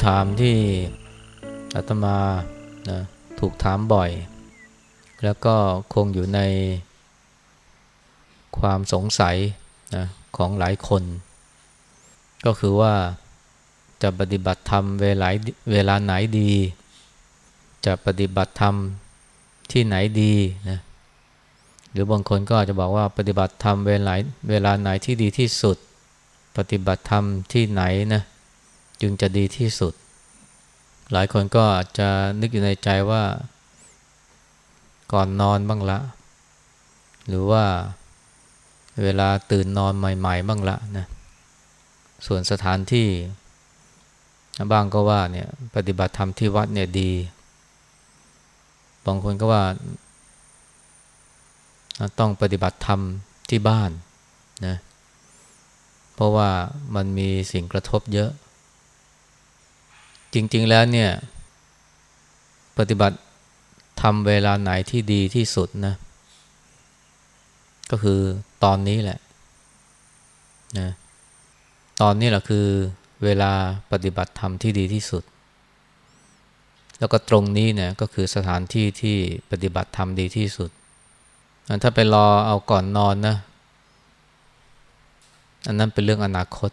คำถามที่อาตมานะถูกถามบ่อย แล้วก็คงอยู่ในความสงสัยนะของหลายคน ก็คือว่าจะปฏิบัติธรรมเวลาเวลาไหนดี จะปฏิบัติธรรมที่ไหนดีนะหรือบางคนก็อาจจะบอกว่าปฏิบัติธรรมเวลาเวลาไหนที่ดีที่สุด ปฏิบัติธรรมที่ไหนนะ จึงจะดีที่สุด หลายคนก็อาจจะนึกอยู่ในใจว่า ก่อนนอนบ้างละ หรือว่าเวลาตื่นนอนใหม่ ๆ บ้างละนะส่วนสถานที่บ้างก็ว่าเนี่ยปฏิบัติธรรมที่วัดเนี่ยดี บางคนก็ว่า ต้องปฏิบัติธรรมที่บ้านนะเพราะว่ามันมีสิ่งกระทบเยอะ จริง ๆ แล้วเนี่ยปฏิบัติทำเวลาไหนที่ดีที่สุดนะ ก็คือตอนนี้แหละนะตอนนี้แหละคือเวลาปฏิบัติธรรมที่ดีที่สุด แล้วก็ตรงนี้เนี่ยก็คือสถานที่ที่ปฏิบัติธรรมดีที่สุด ถ้าไปรอเอาก่อนนอนนะ อันนั้นเป็นเรื่องอนาคต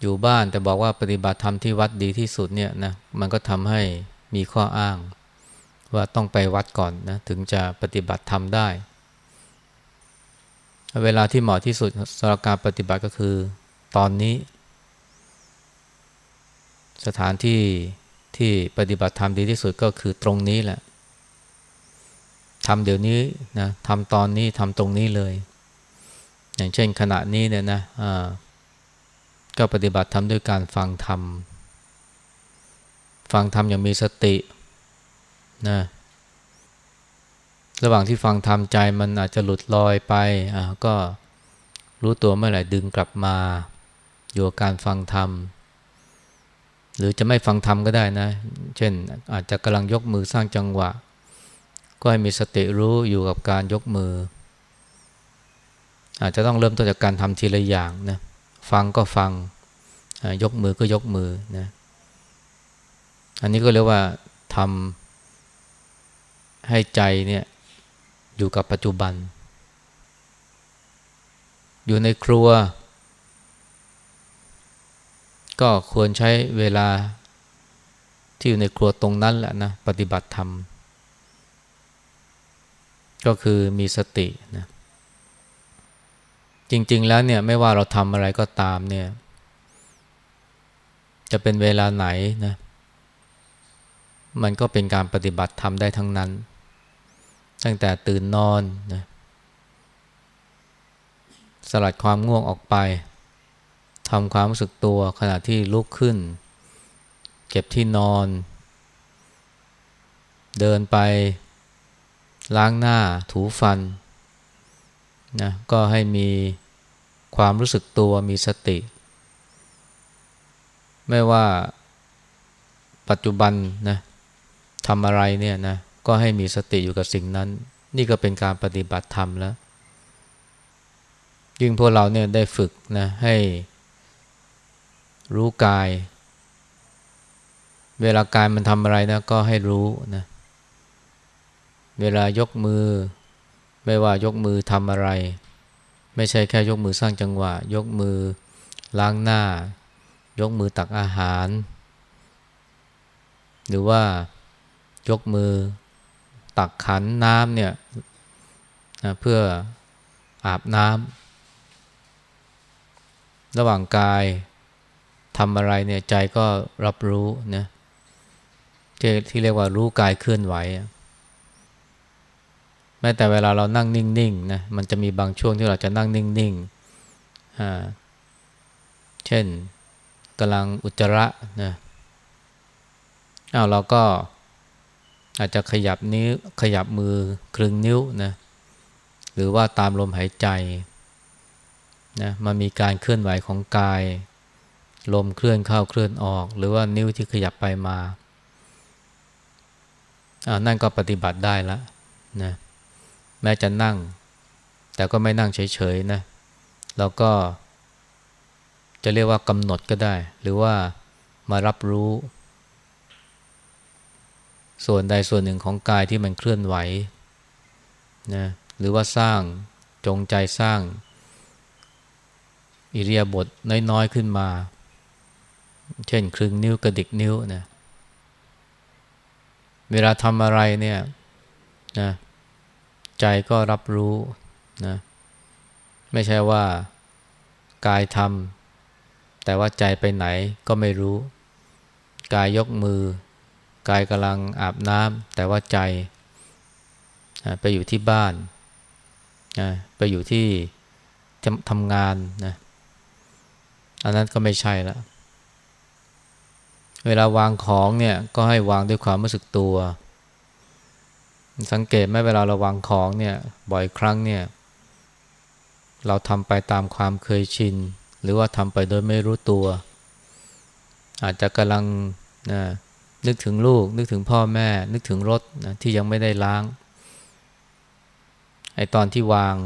อยู่บ้านแต่บอกว่าปฏิบัติธรรมที่วัดดีที่สุดเนี่ยนะมันก็ทำให้มีข้ออ้าง ว่าต้องไปวัดก่อนนะถึงจะปฏิบัติธรรมได้ เวลาที่เหมาะที่สุดสำหรับการปฏิบัติก็คือตอนนี้ สถานที่ที่ปฏิบัติธรรมดีที่สุดก็คือตรงนี้แหละทำเดี๋ยวนี้นะทำตอนนี้ทำตรงนี้เลย อย่างเช่นขณะนี้เนี่ยนะ ก็ปฏิบัติทำด้วยการฟังธรรม ฟังธรรมอย่างมีสตินะระหว่างที่ฟังทำใจมันอาจจะหลุดลอยไปอ่าก็รู้ตัวเมื่อไหร่ดึงกลับมาอยู่กับการฟังธรรม หรือจะไม่ฟังธรรมก็ได้นะ เช่นอาจจะกำลังยกมือสร้างจังหวะ ก็ให้มีสติรู้อยู่กับการยกมือ อาจจะต้องเริ่มต้นจากการทำทีละอย่างนะ ฟังก็ฟัง ยกมือก็ยกมือนะอันนี้ก็เรียกว่าทำให้ใจเนี่ยอยู่กับปัจจุบัน อยู่ในครัว ก็ควรใช้เวลาที่อยู่ในครัวตรงนั้นแหละนะ ปฏิบัติธรรม ก็คือมีสตินะ จริง ๆ แล้วเนี่ยไม่ว่าเราทำอะไรก็ตามเนี่ย จะเป็นเวลาไหนนะ มันก็เป็นการปฏิบัติธรรมได้ทั้งนั้น ตั้งแต่ตื่นนอนนะสลัดความง่วงออกไปทำความรู้สึกตัวขณะที่ลุกขึ้น เก็บที่นอน เดินไป ล้างหน้าถูฟัน นะก็ให้มีความรู้สึกตัวมีสติ ไม่ว่าปัจจุบันนะทำอะไรเนี่ยนะก็ให้มีสติอยู่กับสิ่งนั้น นี่ก็เป็นการปฏิบัติธรรมแล้ว ยิ่งพวกเราเนี่ยได้ฝึกนะให้รู้กาย เวลากายมันทำอะไรนะก็ให้รู้นะเวลายกมือ ไม่ว่ายกมือทำอะไร ไม่ใช่แค่ยกมือสร้างจังหวะ ยกมือล้างหน้า ยกมือตักอาหาร หรือว่ายกมือตักขันน้ำเนี่ยนะเพื่ออาบน้ำระหว่างกายทำอะไรเนี่ยใจก็รับรู้นะที่ที่เรียกว่ารู้กายเคลื่อนไหว ม้แต่เวลาเรานั่งนิ่งๆนะมันจะมีบางช่วงที่เราจะนั่งนิ่งๆอ่าเช่นกำลังอุจจาระนะอ้าวเราก็อาจจะขยับนิ้วขยับมือครึ่งนิ้วนะหรือว่าตามลมหายใจนะมันมีการเคลื่อนไหวของกาย ลมเคลื่อนเข้าเคลื่อนออก หรือว่านิ้วที่ขยับไปมาอ่านั่นก็ปฏิบัติได้แล้วนะ แม้จะนั่ง แต่ก็ไม่นั่งเฉยๆนะเราก็ จะเรียกว่ากำหนดก็ได้ หรือว่ามารับรู้ ส่วนใดส่วนหนึ่งของกายที่มันเคลื่อนไหวนะหรือว่าสร้างจงใจสร้าง อิเรียบทน้อยๆขึ้นมา เช่นครึ่งนิ้วกระดิกนิ้วนะเวลาทำอะไรเนี่ยนะ ใจก็รับรู้นะไม่ใช่ว่ากายทำแต่ว่าใจไปไหนก็ไม่รู้ กายยกมือ กายกำลังอาบน้ำแต่ว่าใจไปอยู่ที่บ้านนะไปอยู่ที่ทำงานนะอันนั้นก็ไม่ใช่ล้วเวลาวางของเนี่ยก็ให้วางด้วยความรู้สึกตัว สังเกตไหมเวลาเราวางของเนี่ยบ่อยครั้งเนี่ย เราทำไปตามความเคยชิน หรือว่าทำไปโดยไม่รู้ตัว อาจจะกำลังนะนึกถึงลูก นึกถึงพ่อแม่ นึกถึงรถนะที่ยังไม่ได้ล้างไอตอนที่วาง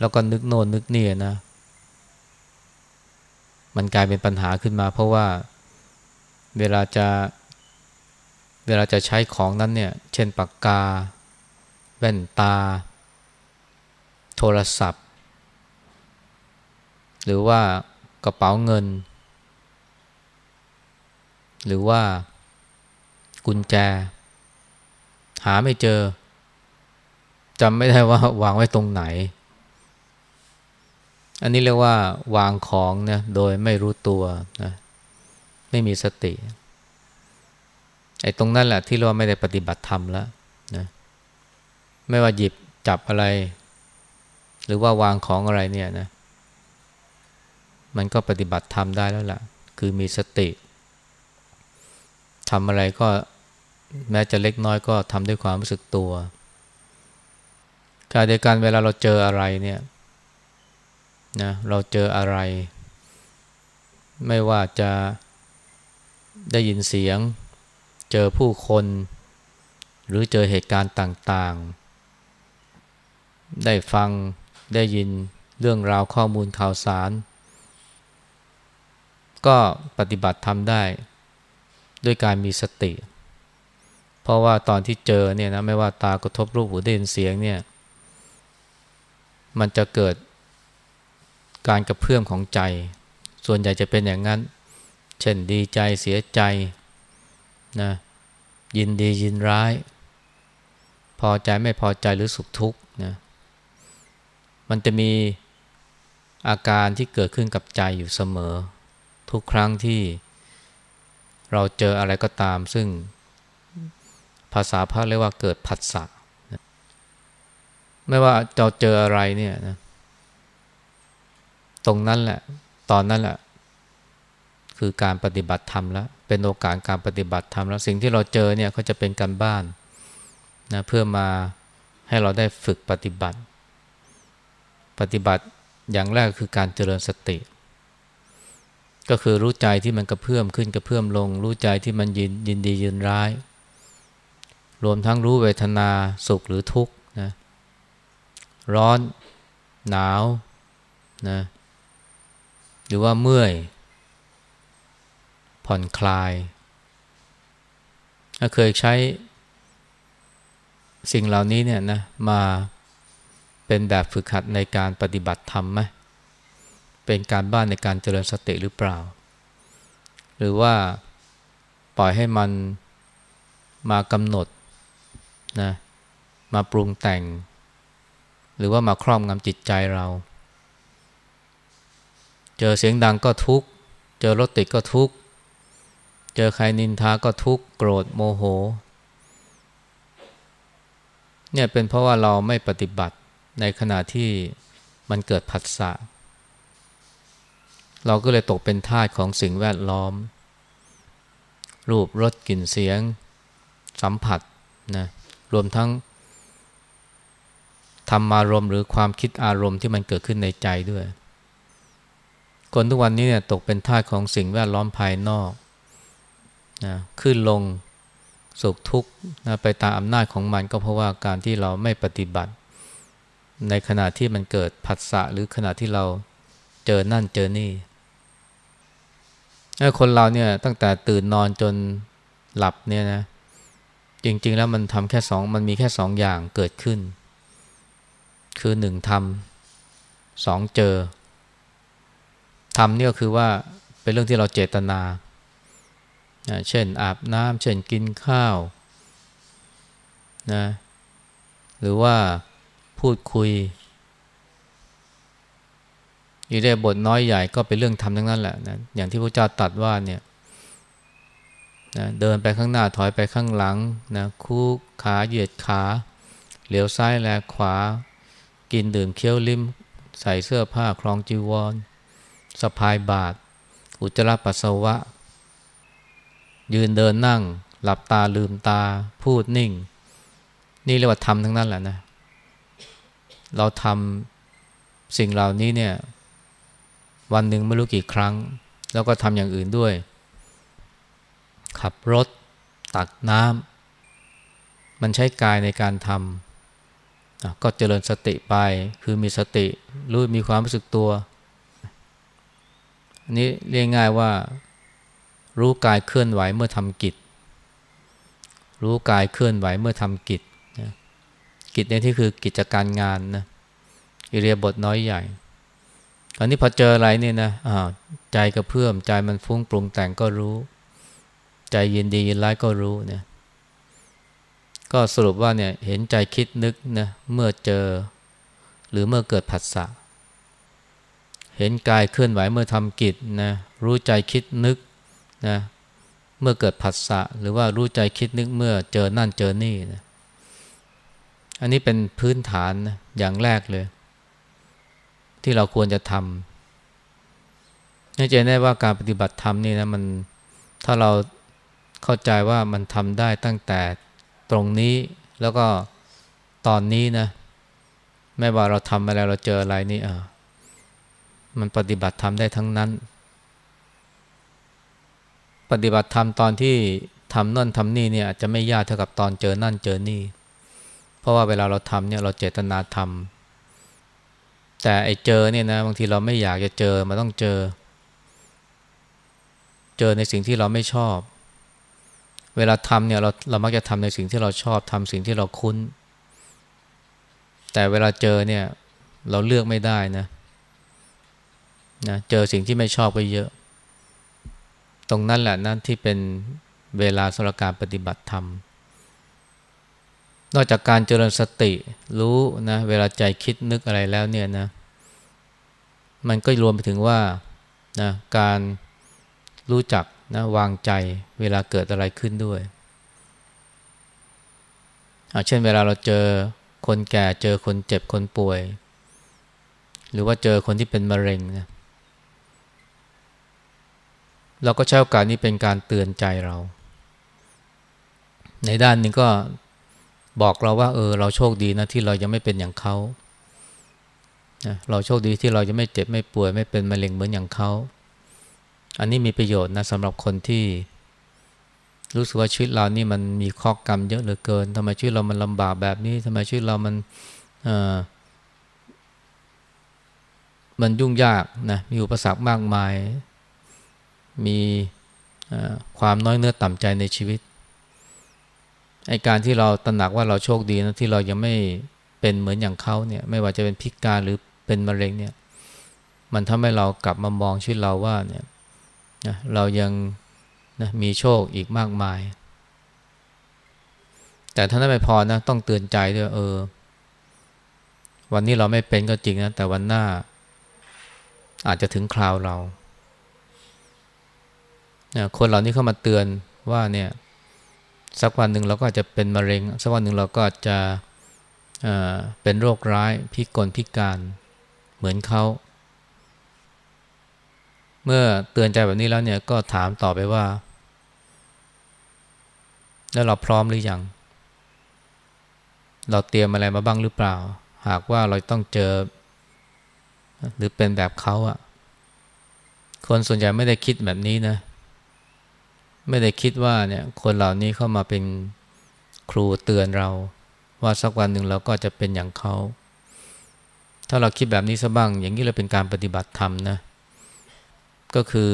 แล้วก็นึกโน่นนึกนี่นะ มันกลายเป็นปัญหาขึ้นมา เพราะว่าเวลาจะ เวลาจะใช้ของนั้นเนี่ย เช่นปากกา แว่นตา โทรศัพท์ หรือว่ากระเป๋าเงิน หรือว่ากุญแจ หาไม่เจอจำไม่ได้ว่าวางไว้ตรงไหน อันนี้เรียกว่าวางของเนี่ยโดยไม่รู้ตัวนะไม่มีสติ ไอ้ตรงนั้นแหละที่เราไม่ได้ปฏิบัติธรรมแล้วนะไม่ว่าหยิบจับอะไร หรือว่าวางของอะไรเนี่ยนะ มันก็ปฏิบัติธรรมได้แล้วล่ะ คือมีสติทำอะไรก็แม้จะเล็กน้อยก็ทำด้วยความรู้สึกตัวการเดียวกันเวลาเราเจออะไรเนี่ยนะเราเจออะไร ไม่ว่าจะได้ยินเสียง เจอผู้คน หรือเจอเหตุการณ์ต่างๆ ได้ฟังได้ยินเรื่องราวข้อมูลข่าวสาร ก็ปฏิบัติทำได้ด้วยการมีสติ เพราะว่าตอนที่เจอเนี่ยนะไม่ว่าตากระทบรูปหูได้ยินเสียงเนี่ยมันจะเกิดการกระเพื่อมของใจ ส่วนใหญ่จะเป็นอย่างนั้น เช่นดีใจเสียใจ นะยินดียินร้าย พอใจไม่พอใจหรือสุขทุกข์นะมันจะมีอาการที่เกิดขึ้นกับใจอยู่เสมอ ทุกครั้งที่เราเจออะไรก็ตาม ซึ่งภาษาพระเรียกว่าเกิดผัสสะไม่ว่าเราเจออะไรเนี่ยนะตรงนั้นแหละ ตอนนั้นแหละ คือการปฏิบัติธรรมแล้วเป็นโอกาสการปฏิบัติธรรมแล้วสิ่งที่เราเจอเนี่ยเขาจะเป็นการบ้านนะเพื่อมาให้เราได้ฝึกปฏิบัติ ปฏิบัติอย่างแรกคือการเจริญสติ ก็คือรู้ใจที่มันกระเพื่อมขึ้นกระเพื่อมลง รู้ใจที่มันยินยินดียินร้าย รวมทั้งรู้เวทนาสุขหรือทุกข์นะร้อนหนาวนะหรือว่าเมื่อย ผ่อนคลาย เคยใช้สิ่งเหล่านี้เนี่ยนะมาเป็นแบบฝึกหัดในการปฏิบัติธรรมไหมเป็นการบ้านในการเจริญสติหรือเปล่า หรือว่าปล่อยให้มันมากำหนดนะมาปรุงแต่ง หรือว่ามาครอบงำจิตใจเรา เจอเสียงดังก็ทุกข์ เจอรถติดก็ทุกข์ เจอใครนินทาก็ทุกข์โกรธโมโห เนี่ยเป็นเพราะว่าเราไม่ปฏิบัติในขณะที่มันเกิดผัสสะเราก็เลยตกเป็นทาสของสิ่งแวดล้อม รูปรสกลิ่นเสียง สัมผัสนะรวมทั้งธรรมารมณ์หรือความคิดอารมณ์ที่มันเกิดขึ้นในใจด้วย คนทุกวันนี้เนี่ยตกเป็นทาสของสิ่งแวดล้อมภายนอก นะขึ้นลงสุขทุกข์นะไปตามอำนาจของมันก็เพราะว่าการที่เราไม่ปฏิบัติ ในขณะที่มันเกิดผัสสะหรือขณะที่เราเจอนั่นเจอนี่คนเราเนี่ยตั้งแต่ตื่นนอนจนหลับเนี่ยนะจริง ๆ แล้วมันทำแค่สองมันมีแค่สองอย่างเกิดขึ้น คือหนึ่งทำสองเจอทำเนี่ยคือว่าเป็นเรื่องที่เราเจตนา เช่นอาบน้ำเช่นกินข้าวนะหรือว่าพูดคุยอยู่ในบทน้อยใหญ่ก็เป็นเรื่องทำทั้งนั้นแหละนะอย่างที่พระเจ้าตรัสว่าเนี่ยนะเดินไปข้างหน้าถอยไปข้างหลังนะคู่ขาเหยียดขาเหลียวซ้ายแลขวา กินดื่มเคี้ยวลิ้ม ใส่เสื้อผ้าคลองจีวรสะพายบาท อุจจาระปัสสาวะ ยืนเดินนั่ง หลับตาลืมตา พูดนิ่ง นี่เรียกว่าทำทั้งนั้นแหละนะ เราทำสิ่งเหล่านี้เนี่ย วันหนึ่งไม่รู้กี่ครั้ง แล้วก็ทำอย่างอื่นด้วย ขับรถ ตักน้ำมันใช้กายในการทำก็เจริญสติไป คือมีสติรู้มีความรู้สึกตัวอันนี้เรียกง่ายว่า รู้กายเคลื่อนไหวเมื่อทำกิจ รู้กายเคลื่อนไหวเมื่อทำกิจกิจในที่คือกิจการงานนะอิเรียบทน้อยใหญ่ตอนนี้พอเจออะไรเนี่นะอ่าใจกระเพื่อมใจมันฟุ้งปรุงแต่งก็รู้ ใจยินดียินร้ายก็รู้เนี่ยก็สรุปว่าเนี่ยเห็นใจคิดนึกนะเมื่อเจอ หรือเมื่อเกิดผัสสะเห็นกายเคลื่อนไหวเมื่อทำกิจนะรู้ใจคิดนึก นะเมื่อเกิดผัสสะหรือว่ารู้ใจคิดนึกเมื่อเจอนั่นเจอนี่นะอันนี้เป็นพื้นฐานนะอย่างแรกเลย ที่เราควรจะทำนี่จะได้ว่าการปฏิบัติธรรมนี่นะมันถ้าเราเข้าใจว่ามันทำได้ตั้งแต่ตรงนี้แล้วก็ตอนนี้นะไม่ว่าเราทำอะไรเราเจออะไรนี่อ่ามันปฏิบัติธรรมได้ทั้งนั้น ปฏิบัติธรรมตอนที่ทำนั่นทำนี่เนี่ยอาจจะไม่ยากเท่ากับตอนเจอนั่นเจอนี่ เพราะว่าเวลาเราทำเนี่ยเราเจตนาทำแต่ไอ้เจอเนี่ยนะบางทีเราไม่อยากจะเจอมันต้องเจอ เจอในสิ่งที่เราไม่ชอบ เวลาทำเนี่ยเราเรามักจะทำในสิ่งที่เราชอบทำสิ่งที่เราคุ้น แต่เวลาเจอเนี่ยเราเลือกไม่ได้นะนะเจอสิ่งที่ไม่ชอบก็เยอะ ตรงนั้นแหละนั่นที่เป็นเวลาสำหรับการปฏิบัติธรรม นอกจากการเจริญสติรู้นะเวลาใจคิดนึกอะไรแล้วเนี่ยนะ มันก็รวมไปถึงว่านะการรู้จักนะวางใจเวลาเกิดอะไรขึ้นด้วยเช่นเวลาเราเจอคนแก่เจอคนเจ็บคนป่วย หรือว่าเจอคนที่เป็นมะเร็งนะ เราก็ใช้โอกาสนี้เป็นการเตือนใจเรา ในด้านนึงก็บอกเราว่า เออ เราโชคดีนะที่เรายังไม่เป็นอย่างเขานะเราโชคดีที่เราจะไม่เจ็บไม่ป่วยไม่เป็นมะเร็งเหมือนอย่างเขา อันนี้มีประโยชน์นะสำหรับคนที่ รู้สึกว่าชีวิตเรานี่มันมีข้อกรรมเยอะเหลือเกินทำไมชีวิตเรามันลำบากแบบนี้ทำไมชีวิตเรามันมันยุ่งยากนะมีอุปสรรคมากมาย มีความน้อยเนื้อต่ำใจในชีวิตไอการที่เราตระหนักว่าเราโชคดีนะที่เรายังไม่เป็นเหมือนอย่างเขาเนี่ยไม่ว่าจะเป็นพิการหรือเป็นมะเร็งเนี่ยมันทำให้เรากลับมามองชีวิตเราว่าเนี่ยนะเรายังนะมีโชคอีกมากมาย แต่ถ้านั้นไม่พอนะต้องเตือนใจด้วยเออ วันนี้เราไม่เป็นก็จริงนะแต่วันหน้า อาจจะถึงคราวเรา คนเหล่านี้เข้ามาเตือนว่าเนี่ยสักวันหนึ่งเราก็อาจจะเป็นมะเร็ง สักวันหนึ่งเราก็อาจจะเป็นโรคร้ายพิกลพิการเหมือนเขา เมื่อเตือนใจแบบนี้แล้วเนี่ยก็ถามต่อไปว่า แล้วเราพร้อมหรือยัง เราเตรียมอะไรมาบ้างหรือเปล่า หากว่าเราต้องเจอ หรือเป็นแบบเขาอะคนส่วนใหญ่ไม่ได้คิดแบบนี้นะ ไม่ได้คิดว่าเนี่ยคนเหล่านี้เข้ามาเป็นครูเตือนเรา ว่าสักวันหนึ่งเราก็จะเป็นอย่างเขา ถ้าเราคิดแบบนี้ซะบ้าง อย่างนี้เราเป็นการปฏิบัติธรรมนะ ก็คือ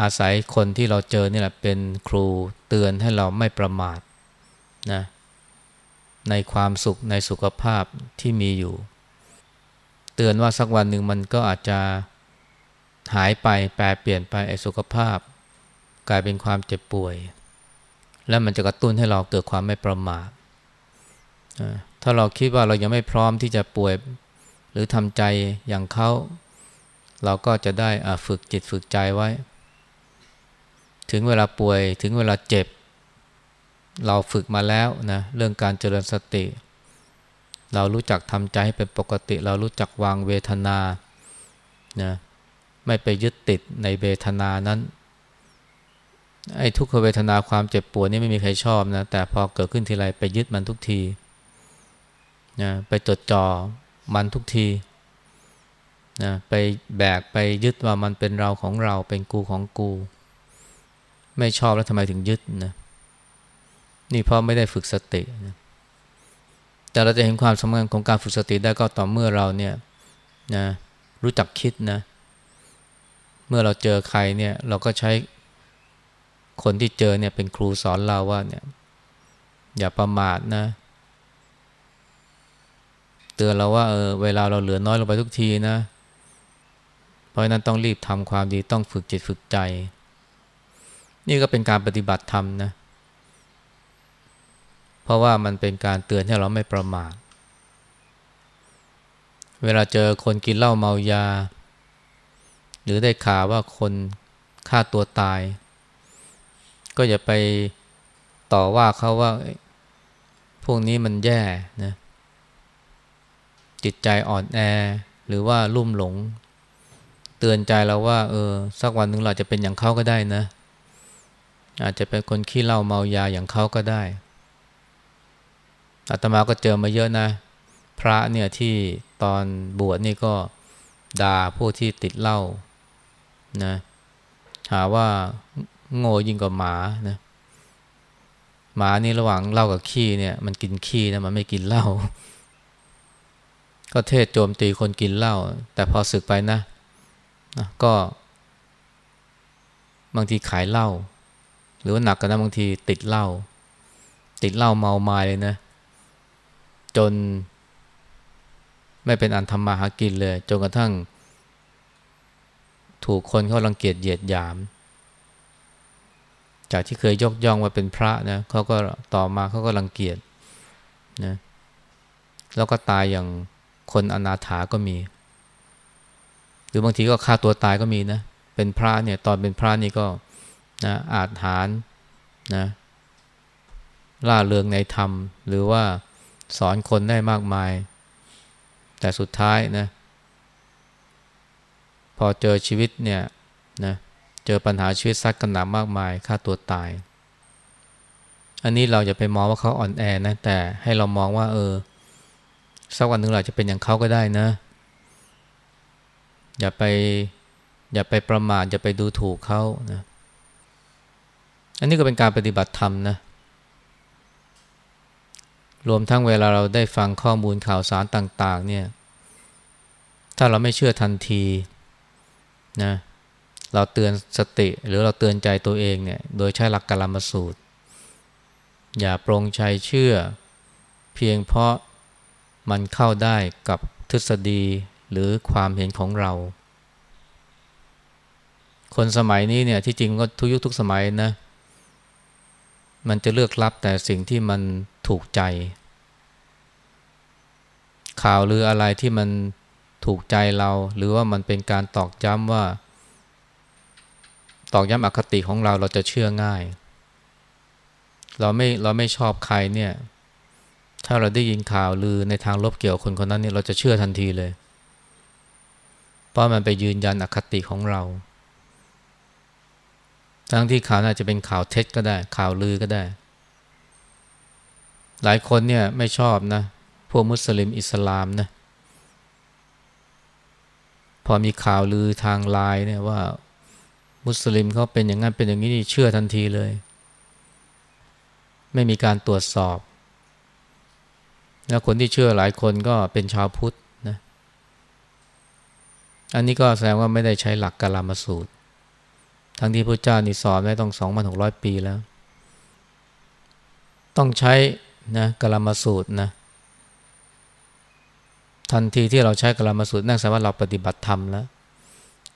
อาศัยคนที่เราเจอนี่แหละเป็นครูเตือนให้เราไม่ประมาทนะในความสุขในสุขภาพที่มีอยู่ เตือนว่าสักวันหนึ่งมันก็อาจจะหายไปแปรเปลี่ยนไปไอ้สุขภาพ กลายเป็นความเจ็บป่วย และมันจะกระตุ้นให้เราเกิดความไม่ประมาทถ้าเราคิดว่าเรายังไม่พร้อมที่จะป่วย หรือทำใจอย่างเขาเราก็จะได้ฝึกจิตฝึกใจไว้ ถึงเวลาป่วยถึงเวลาเจ็บ เราฝึกมาแล้วนะเรื่องการเจริญสติ เรารู้จักทำใจให้เป็นปกติ เรารู้จักวางเวทนานะไม่ไปยึดติดในเวทนานั้น ไอ้ทุกขเวทนาความเจ็บปวดนี่ไม่มีใครชอบนะ แต่พอเกิดขึ้นทีไรไปยึดมันทุกทีนะไปจดจ่อมันทุกทีนะไปแบกไปยึดว่ามันเป็นเราของเราเป็นกูของกู ไม่ชอบแล้วทำไมถึงยึดนะนี่เพราะไม่ได้ฝึกสตินะแต่เราจะเห็นความสำคัญของการฝึกสติได้ก็ต่อเมื่อเราเนี่ยนะรู้จักคิดนะ เมื่อเราเจอใครเนี่ยเราก็ใช้ คนที่เจอเนี่ยเป็นครูสอนเราว่าเนี่ย อย่าประมาทนะ เตือนเราว่าเออเวลาเราเหลือน้อยลงไปทุกทีนะ เพราะนั้นต้องรีบทำความดีต้องฝึกจิตฝึกใจ นี่ก็เป็นการปฏิบัติธรรมนะ เพราะว่ามันเป็นการเตือนให้เราไม่ประมาทเวลาเจอคนกินเหล้าเมายา หรือได้ข่าวว่าคนฆ่าตัวตาย ก็อย่าไปต่อว่าเขาว่าพวกนี้มันแย่นะจิตใจอ่อนแอหรือว่าลุ่มหลง เตือนใจเราว่า เออ สักวันหนึ่งเราจะเป็นอย่างเขาก็ได้นะ อาจจะเป็นคนขี้เหล้าเมายาอย่างเขาก็ได้อาตมาก็เจอมาเยอะนะ พระเนี่ยที่ตอนบวชนี่ก็ด่าผู้ที่ติดเหล้านะหาว่า โง่ยิ่งกว่าหมานะหมานี่ระหว่างเหล้ากับขี้เนี่ย มันกินขี้นะมันไม่กินเหล้าก็เทศโจมตีคนกินเหล้าแต่พอศึกไปนะนะก็ บางทีขายเหล้าหรือว่าหนักกันนะบางทีติดเหล้าติดเหล้าเมาไมาเลยนะ จน ไม่เป็นอันทำมาหากินเลย จนกระทั่ง ถูกคนเขารังเกียจเหยียดหยาม จากที่เคยยกย่องว่าเป็นพระนะเขาก็ต่อมาเขาก็รังเกียจนะแล้วก็ตายอย่างคนอนาถาก็มี หรือบางทีก็ฆ่าตัวตายก็มีนะเป็นพระเนี่ยตอนเป็นพระนี่ก็นะอาจหารนะล่าเริงในธรรม หรือว่าสอนคนได้มากมาย แต่สุดท้ายนะพอเจอชีวิตเนี่ยนะเจอปัญหาชีวิตซัดกันหนามากมายฆ่าตัวตาย อันนี้เราจะไปมองว่าเขาอ่อนแอนะ แต่ให้เรามองว่า เออสักวันหนึ่งเราจะเป็นอย่างเขาก็ได้นะ อย่าไป อย่าไปประมาทอย่าไปดูถูกเขานะอันนี้ก็เป็นการปฏิบัติธรรมนะ รวมทั้งเวลาเราได้ฟังข้อมูลข่าวสารต่าง ๆ เนี่ย ถ้าเราไม่เชื่อทันทีนะ เราเตือนสติหรือเราเตือนใจตัวเองเนี่ยโดยใช้หลักกรรมสูตร อย่าปรงใจเชื่อ เพียงเพราะมันเข้าได้กับทฤษฎีหรือความเห็นของเรา คนสมัยนี้เนี่ยที่จริงก็ทุกยุคทุกสมัยนะมันจะเลือกรับแต่สิ่งที่มันถูกใจ ข่าวหรืออะไรที่มันถูกใจเรา หรือว่ามันเป็นการตอกย้ำว่า ตอกย้ำอคติของเราเราจะเชื่อง่าย เราไม่เราไม่ชอบใครเนี่ย ถ้าเราได้ยินข่าวลือในทางลบเกี่ยวคนคนนั้นเนี่ยเราจะเชื่อทันทีเลย เพราะมันไปยืนยันอคติของเรา ทั้งที่ข่าวน่าจะเป็นข่าวเท็จก็ได้ ข่าวลือก็ได้ หลายคนเนี่ยไม่ชอบนะ พวกมุสลิมอิสลามนะ พอมีข่าวลือทางไลน์เนี่ยว่า มุสลิมเขาเป็นอย่างนั้นเป็นอย่างนี้นี่เชื่อทันทีเลย ไม่มีการตรวจสอบ แล้วคนที่เชื่อหลายคนก็เป็นชาวพุทธนะอันนี้ก็แสดงว่าไม่ได้ใช้หลักกาลามสูตร ทั้งที่พระเจ้านี่สอนไว้ต้อง 2,600 ปีแล้ว ต้องใช้นะกาลามาสูตรนะทันทีที่เราใช้กาลามาสูตรนั่นแสดงว่าเราปฏิบัติธรรมแล้ว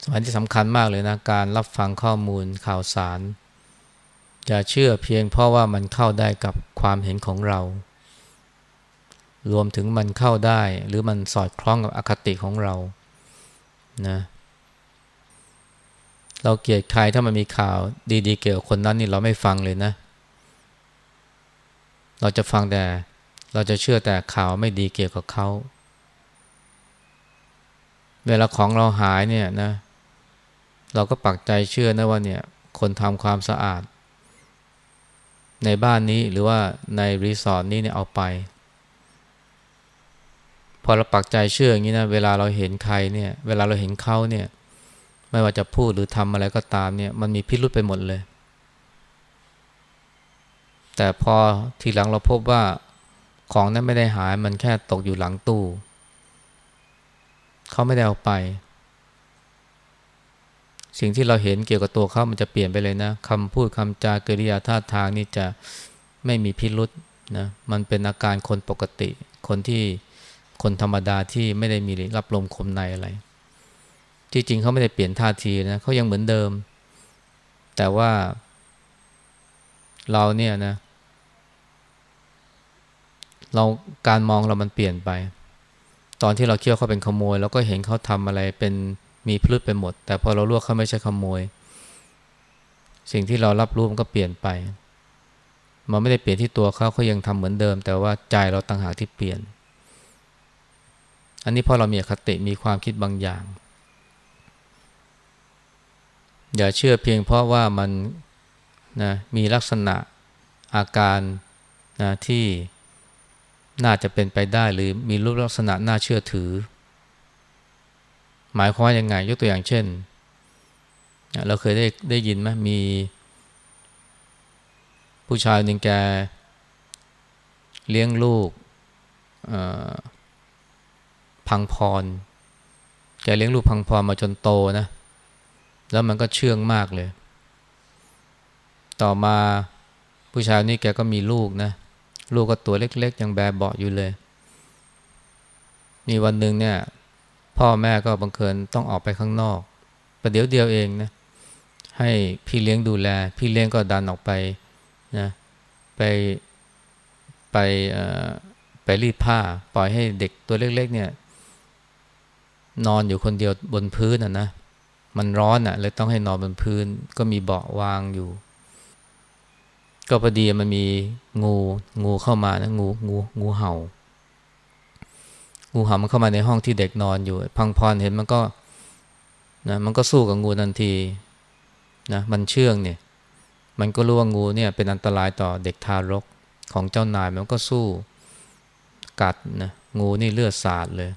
สมัยที่สำคัญมากเลยนะ การรับฟังข้อมูลข่าวสาร อย่าเชื่อเพียงเพราะว่ามันเข้าได้กับความเห็นของเรา รวมถึงมันเข้าได้หรือมันสอดคล้องกับอคติของเรานะเราเกลียดใครถ้ามันมีข่าวดีๆ เกี่ยวกับคนนั้นนี่เราไม่ฟังเลยนะ เราจะฟังแต่ เราจะเชื่อแต่ข่าวไม่ดีเกี่ยวกับเขา เวลาของเราหายเนี่ยนะ เราก็ปักใจเชื่อนะว่าเนี่ยคนทำความสะอาด ในบ้านนี้หรือว่าในรีสอร์ทนี้เนี่ยเอาไป พอเราปักใจเชื่ออย่างนี้นะเวลาเราเห็นใครเนี่ย เวลาเราเห็นเขาเนี่ย ไม่ว่าจะพูดหรือทำอะไรก็ตามเนี่ย มันมีพิรุษไปหมดเลย แต่พอทีหลังเราพบว่าของนั้นไม่ได้หายมันแค่ตกอยู่หลังตู้เขาไม่ได้เอาไป สิ่งที่เราเห็นเกี่ยวกับตัวเขามันจะเปลี่ยนไปเลยนะคำพูดคำจากริยาท่าทางนี่จะไม่มีพิรุษนะมันเป็นอาการคนปกติ คนที่คนธรรมดาที่ไม่ได้มีรับลมคมในอะไร ที่จริงเขาไม่ได้เปลี่ยนท่าทีนะเขายังเหมือนเดิม แต่ว่าเราเนี่ยนะ เราการมองเรามันเปลี่ยนไป ตอนที่เราเคี่ยวเขาเป็นขโมยเราก็เห็นเขาทำอะไรเป็น มีพลึดไปหมด แต่พอเราลวกเขาไม่ใช่ขโมย สิ่งที่เรารับรู้มันก็เปลี่ยนไป มันไม่ได้เปลี่ยนที่ตัวเขาเขายังทำเหมือนเดิม แต่ว่าใจเราต่างหากที่เปลี่ยน อันนี้พอเรามีอคติมีความคิดบางอย่าง อย่าเชื่อเพียงเพราะว่ามันนะมีลักษณะอาการนะที่น่าจะเป็นไปได้หรือมีรูปลักษณะน่าเชื่อถือ หมายความว่ายังไง ยกตัวอย่างเช่น เราเคยได้ได้ยินไหมมี ผู้ชายหนึ่งแก เลี้ยงลูกพังพร แกเลี้ยงลูกพังพรมาจนโตนะ แล้วมันก็เชื่องมากเลย ต่อมาผู้ชายนี่แกก็มีลูกนะ ลูกก็ตัวเล็กๆ ยังแบเบาอยู่เลย มีวันหนึ่งเนี่ย พ่อแม่ก็บังเคิญต้องออกไปข้างนอกประเดี๋ยวเดียวเองนะให้พี่เลี้ยงดูแล พี่เลี้ยงก็ดันออกไปนะไปไปไปรีดผ้า ปล่อยให้เด็กตัวเล็ก ๆ เนี่ย นอนอยู่คนเดียวบนพื้นอะนะมันร้อนอะเลยต้องให้นอนบนพื้น ก็มีเบาะวางอยู่ ก็พอดีมันมีงูงูเข้ามานะงูงูงูเห่า งูเห่ามันเข้ามาในห้องที่เด็กนอนอยู่ พังพรเห็นมันก็นะมันก็สู้กับงูทันทีนะมันเชื่องเนี่ย มันก็รู้ว่างูเนี่ยเป็นอันตรายต่อเด็กทารกของเจ้านายมันก็สู้กัดนะงูนี่เลือดสาดเลย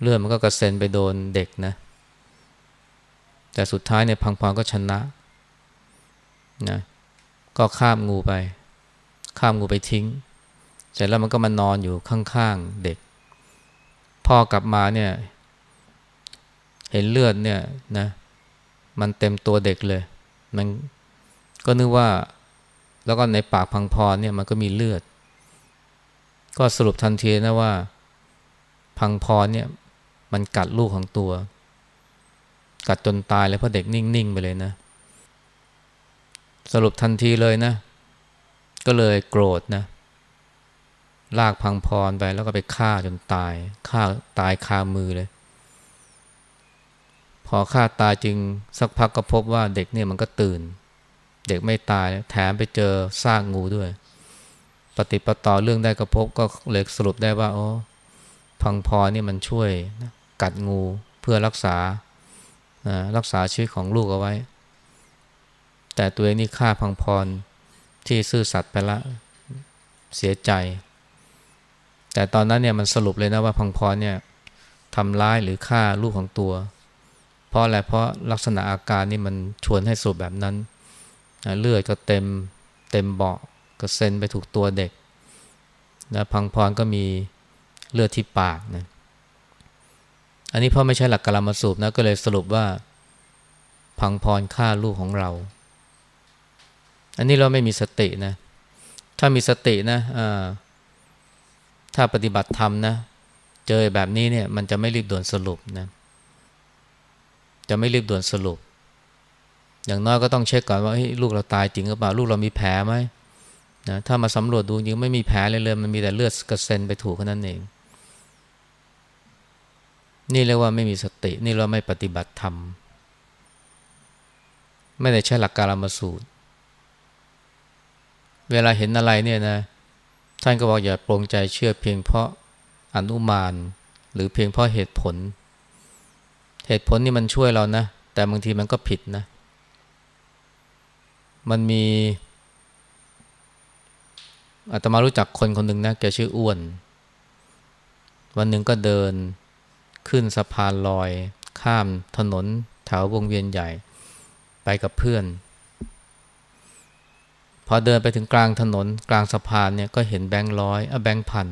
เลือดมันก็กระเซ็นไปโดนเด็กนะ แต่สุดท้ายเนี่ยพังพรก็ชนะนะก็ข้ามงูไป ข้ามงูไปทิ้ง เสร็จแล้วมันก็มานอนอยู่ข้างๆเด็ก พ่อกลับมาเนี่ย เห็นเลือดเนี่ยนะ มันเต็มตัวเด็กเลย มันก็นึกว่า แล้วก็ในปากพังพรเนี่ยมันก็มีเลือด ก็สรุปทันทีนะว่า พังพรเนี่ย มันกัดลูกของตัว กัดจนตายเลยเพราะเด็กนิ่ง ๆ ไปเลยนะ สรุปทันทีเลยนะ ก็เลยโกรธนะ ลากพังพรไปแล้วก็ไปฆ่าจนตายฆ่าตายคามือเลย พอฆ่าตายจึงสักพักก็พบว่าเด็กเนี่ยมันก็ตื่น เด็กไม่ตายแถมไปเจอซากงูด้วย ปฏิปต่อเรื่องได้ก็พบก็เลยสรุปได้ว่าอ๋อพังพรนี่มันช่วยกัดงูเพื่อรักษารักษาชีวิตของลูกเอาไว้ แต่ตัวเองนี่ฆ่าพังพรที่ซื่อสัตย์ไปละเสียใจ แต่ตอนนั้นเนี่ยมันสรุปเลยนะว่าพังพรเนี่ยทำร้ายหรือฆ่าลูกของตัว เพราะอะไรเพราะลักษณะอาการนี่มันชวนให้สรุปแบบนั้น เลือดก็เต็มเต็มเบาะก็เซ็นไปถูกตัวเด็กแล้วพังพรก็มีเลือดที่ปากนะอันนี้พราะไม่ใช่หลักกรรมสูบนะก็เลยสรุปว่า พังพรฆ่าลูกของเรา อันนี้เราไม่มีสตินะ ถ้ามีสตินะอ่า ถ้าปฏิบัติธรรมนะ เจอแบบนี้เนี่ยมันจะไม่รีบด่วนสรุปนะ จะไม่รีบด่วนสรุป อย่างน้อยก็ต้องเช็คก่อนว่าลูกเราตายจริงหรือเปล่าลูกเรามีแผลไหมนะถ้ามาสำรวจดูจริงไม่มีแผลเลยเลยมันมีแต่เลือดกระเซ็นไปถูกแค่นั้นเอง นี่เรียกว่าไม่มีสติ นี่เราไม่ปฏิบัติธรรมไม่ได้ใช้หลักการมาสูตร เวลาเห็นอะไรเนี่ยนะ ท่านก็บอกอย่าปรงใจเชื่อเพียงเพราะอนุมาน หรือเพียงเพราะเหตุผล เหตุผลนี่มันช่วยเรานะ แต่บางทีมันก็ผิดนะ มันมีอาตมารู้จักคนคนหนึ่งนะแกชื่ออ้วน วันหนึ่งก็เดินขึ้นสะพานลอย ข้ามถนนแถววงเวียนใหญ่ ไปกับเพื่อน อเดินไปถึงกลางถนนกลางสะพานเนี่ยก็เห็นแบงค์ร้อยอะแบงค์พัน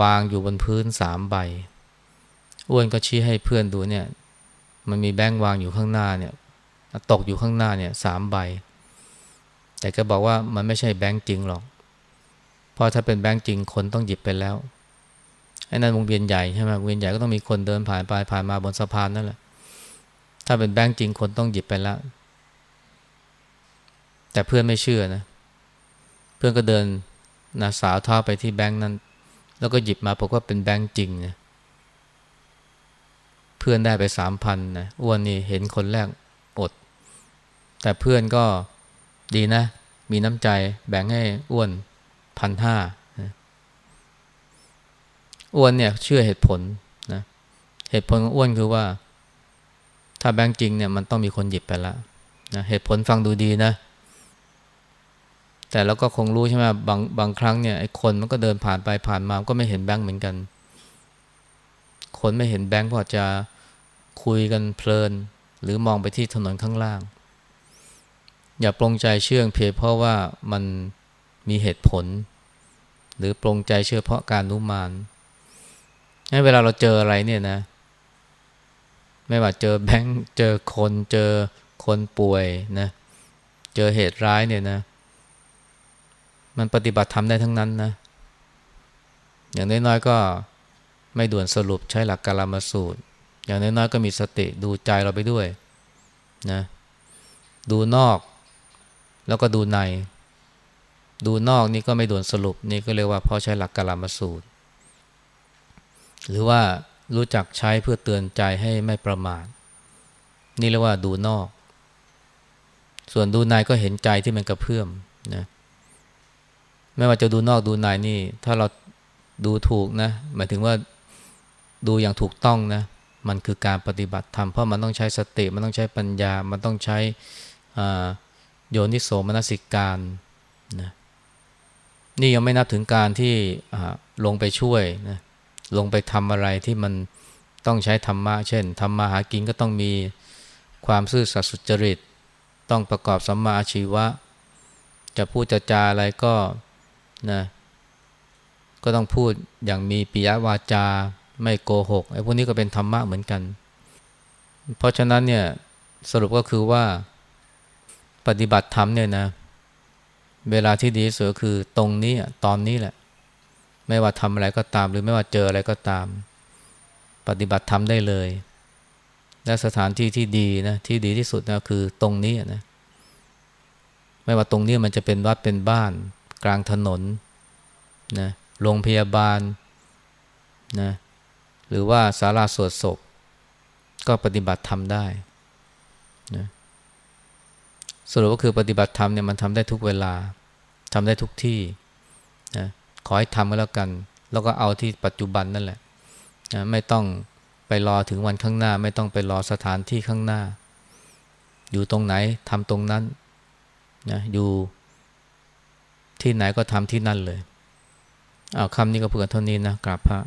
วางอยู่บนพื้นสามใบ อ้วนก็ชี้ให้เพื่อนดูเนี่ย มันมีแบงค์วางอยู่ข้างหน้าเนี่ย ตกอยู่ข้างหน้าเนี่ยสามใบ แต่ก็บอกว่ามันไม่ใช่แบงก์จริงหรอก เพราะถ้าเป็นแบงก์จริงคนต้องหยิบไปแล้วไอ้นั่นวงเวียนใหญ่ใช่ไหมวงเวียนใหญ่ก็ต้องมีคนเดินผ่านไปผ่านมาบนสะพานนั่นแหละ ถ้าเป็นแบงก์จริงคนต้องหยิบไปแล้ว แต่เพื่อนไม่เชื่อนะ เพื่อนก็เดินนะสาวท้าไปที่แบงก์นั้น แล้วก็หยิบมาบอกว่าเป็นแบงก์จริงนะเพื่อนได้ไปสามพันนะอ้วนนี่เห็นคนแรกอด แต่เพื่อนก็ดีนะ มีน้ำใจแบ่งให้อ้วนพันห้าอ้วนเนี่ยเชื่อเหตุผลนะเหตุผลของอ้วนคือว่า ถ้าแบงค์จริงเนี่ยมันต้องมีคนหยิบไปแล้วนะเหตุผลฟังดูดีนะ แต่เราก็คงรู้ใช่ไหมบางบางครั้งเนี่ยไอ้คนมันก็เดินผ่านไปผ่านมาก็ไม่เห็นแบงค์เหมือนกัน คนไม่เห็นแบงค์เพราะจะคุยกันเพลิน หรือมองไปที่ถนนข้างล่าง อย่าปรงใจเชื่องเพียงเพราะว่ามันมีเหตุผล หรือปรงใจเชื่อเพราะการนุมานให้เวลาเราเจออะไรเนี่ยนะ ไม่ว่าเจอแบงค์เจอคนเจอคนป่วยนะ เจอเหตุร้ายเนี่ยนะ มันปฏิบัติทำได้ทั้งนั้นนะ อย่างน้อยๆก็ไม่ด่วนสรุปใช้หลักการมาสูตร อย่างน้อยๆก็มีสติดูใจเราไปด้วยนะดูนอกแล้วก็ดูใน ดูนอกนี่ก็ไม่ด่วนสรุปนี่ก็เรียกว่าเพราะใช้หลักกลามาสูตร หรือว่ารู้จักใช้เพื่อเตือนใจให้ไม่ประมาทนี่เรียกว่าดูนอก ส่วนดูในก็เห็นใจที่มันกระเพื่อมนะ ไม่ว่าจะดูนอกดูในนี่ ถ้าเราดูถูกนะ หมายถึงว่าดูอย่างถูกต้องนะ มันคือการปฏิบัติธรรมเพราะมันต้องใช้สติมันต้องใช้ปัญญา มันต้องใช้โยนิโสมนสิการนะนี่ยังไม่นับถึงการที่ลงไปช่วยนะลงไปทำอะไรที่มันต้องใช้ธรรมะ เช่นทำมาหากินก็ต้องมีความซื่อสัตย์สุจริต ต้องประกอบสัมมาอาชีวะ จะพูดจะจาอะไรก็ นะก็ต้องพูดอย่างมีปิยวาจาไม่โกหกไอ้พวกนี้ก็เป็นธรรมะเหมือนกัน เพราะฉะนั้นเนี่ยสรุปก็คือว่าปฏิบัติธรรมเนี่ยนะ เวลาที่ดีสุดคือตรงนี้ตอนนี้แหละ ไม่ว่าทำอะไรก็ตาม หรือไม่ว่าเจออะไรก็ตาม ปฏิบัติธรรมได้เลย และสถานที่ที่ดีนะที่ดีที่สุดนะคือตรงนี้นะไม่ว่าตรงนี้มันจะเป็นวัดเป็นบ้าน กลางถนนนะโรงพยาบาลนะหรือว่าศาลาสวดศพ ก็ปฏิบัติธรรมได้นะสรุปก็คือปฏิบัติธรรมเนี่ยมันทำได้ทุกเวลาทำได้ทุกที่นะขอให้ทำก็แล้วกัน แล้วก็เอาที่ปัจจุบันนั่นแหละนะไม่ต้องไปรอถึงวันข้างหน้า ไม่ต้องไปรอสถานที่ข้างหน้า อยู่ตรงไหนทำตรงนั้นนะอยู่ ที่ไหนก็ทำที่นั่นเลยเอาคำนี้ก็เพื่อเท่านี้นะกราบพระ